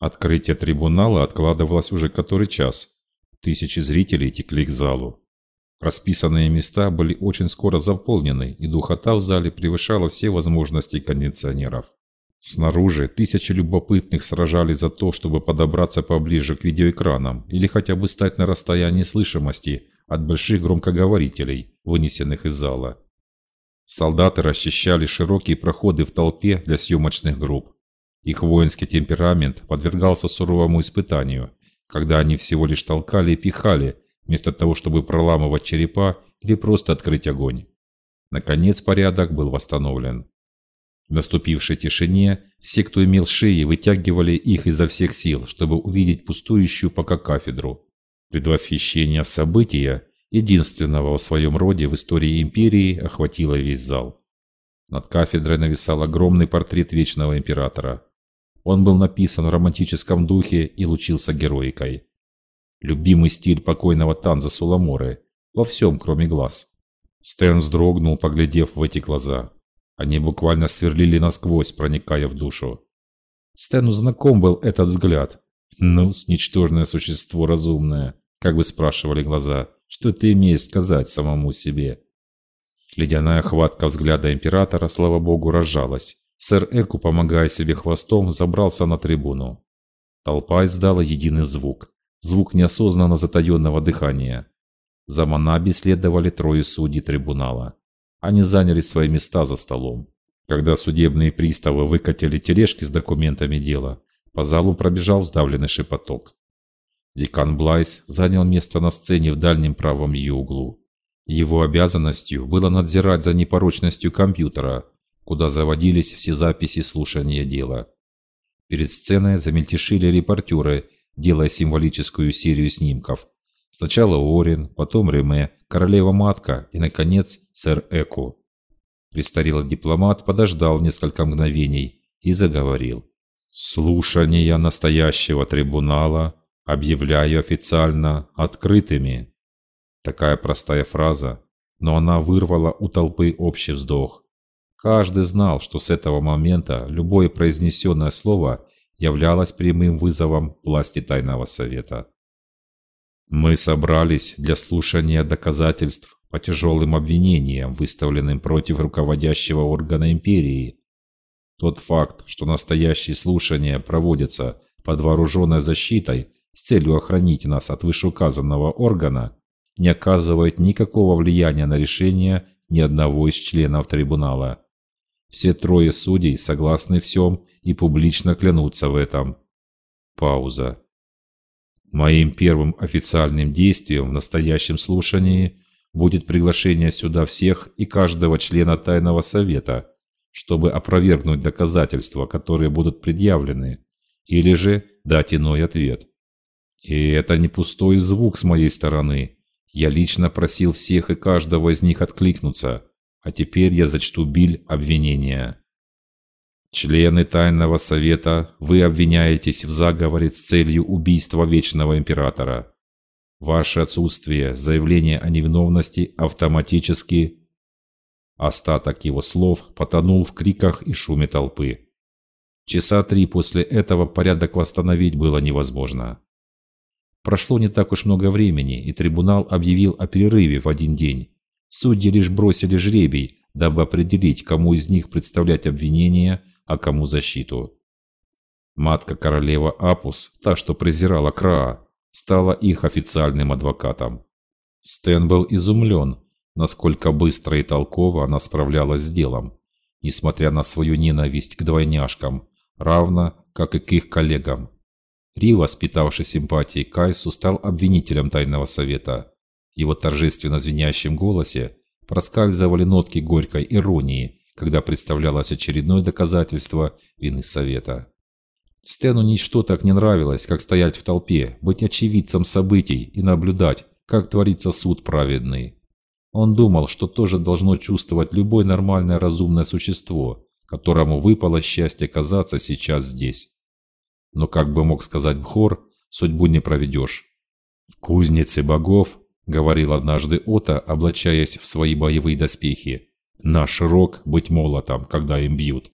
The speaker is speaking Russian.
Открытие трибунала откладывалось уже который час. Тысячи зрителей текли к залу. Расписанные места были очень скоро заполнены, и духота в зале превышала все возможности кондиционеров. Снаружи тысячи любопытных сражались за то, чтобы подобраться поближе к видеоэкранам или хотя бы стать на расстоянии слышимости от больших громкоговорителей, вынесенных из зала. Солдаты расчищали широкие проходы в толпе для съемочных групп. Их воинский темперамент подвергался суровому испытанию, когда они всего лишь толкали и пихали, вместо того, чтобы проламывать черепа или просто открыть огонь. Наконец порядок был восстановлен. В наступившей тишине все, кто имел шеи, вытягивали их изо всех сил, чтобы увидеть пустующую пока кафедру. Предвосхищение события, единственного в своем роде в истории империи, охватило весь зал. Над кафедрой нависал огромный портрет Вечного Императора. Он был написан в романтическом духе и лучился героикой. Любимый стиль покойного Танза Суламоры, во всем, кроме глаз. Стэн вздрогнул, поглядев в эти глаза. Они буквально сверлили насквозь, проникая в душу. Стэну знаком был этот взгляд. «Ну, ничтожное существо разумное», как бы спрашивали глаза, «что ты имеешь сказать самому себе?» Ледяная хватка взгляда императора, слава богу, разжалась. Сэр Эку, помогая себе хвостом, забрался на трибуну. Толпа издала единый звук. Звук неосознанно затаенного дыхания. За Манаби следовали трое судей трибунала. Они заняли свои места за столом. Когда судебные приставы выкатили тележки с документами дела, по залу пробежал сдавленный шепоток. Декан Блайс занял место на сцене в дальнем правом ее углу. Его обязанностью было надзирать за непорочностью компьютера, куда заводились все записи слушания дела. Перед сценой замельтешили репортеры, делая символическую серию снимков. Сначала Орин, потом Реме, королева-матка и, наконец, сэр Эку. Престарелый дипломат подождал несколько мгновений и заговорил. «Слушания настоящего трибунала объявляю официально открытыми». Такая простая фраза, но она вырвала у толпы общий вздох. Каждый знал, что с этого момента любое произнесенное слово являлось прямым вызовом власти Тайного Совета. Мы собрались для слушания доказательств по тяжелым обвинениям, выставленным против руководящего органа империи. Тот факт, что настоящие слушания проводятся под вооруженной защитой с целью охранить нас от вышеуказанного органа, не оказывает никакого влияния на решение ни одного из членов трибунала. Все трое судей согласны всем и публично клянутся в этом. Пауза. Моим первым официальным действием в настоящем слушании будет приглашение сюда всех и каждого члена Тайного Совета, чтобы опровергнуть доказательства, которые будут предъявлены, или же дать иной ответ. И это не пустой звук с моей стороны. Я лично просил всех и каждого из них откликнуться – а теперь я зачту биль обвинения. Члены Тайного Совета, вы обвиняетесь в заговоре с целью убийства Вечного Императора. Ваше отсутствие, заявление о невиновности автоматически... Остаток его слов потонул в криках и шуме толпы. Часа три после этого порядок восстановить было невозможно. Прошло не так уж много времени, и трибунал объявил о перерыве в один день, Судьи лишь бросили жребий, дабы определить, кому из них представлять обвинение, а кому защиту. Матка-королева Апус, та, что презирала Краа, стала их официальным адвокатом. Стэн был изумлен, насколько быстро и толково она справлялась с делом, несмотря на свою ненависть к двойняшкам, равно как и к их коллегам. Рива, воспитавший симпатии Кайсу, стал обвинителем Тайного Совета, его торжественно звенящем голосе проскальзывали нотки горькой иронии, когда представлялось очередное доказательство вины Совета. Стэну ничто так не нравилось, как стоять в толпе, быть очевидцем событий и наблюдать, как творится суд праведный. Он думал, что тоже должно чувствовать любое нормальное разумное существо, которому выпало счастье казаться сейчас здесь. Но, как бы мог сказать Бхор, судьбу не проведешь. В кузнице богов говорил однажды Ота, облачаясь в свои боевые доспехи. Наш рок быть молотом, когда им бьют.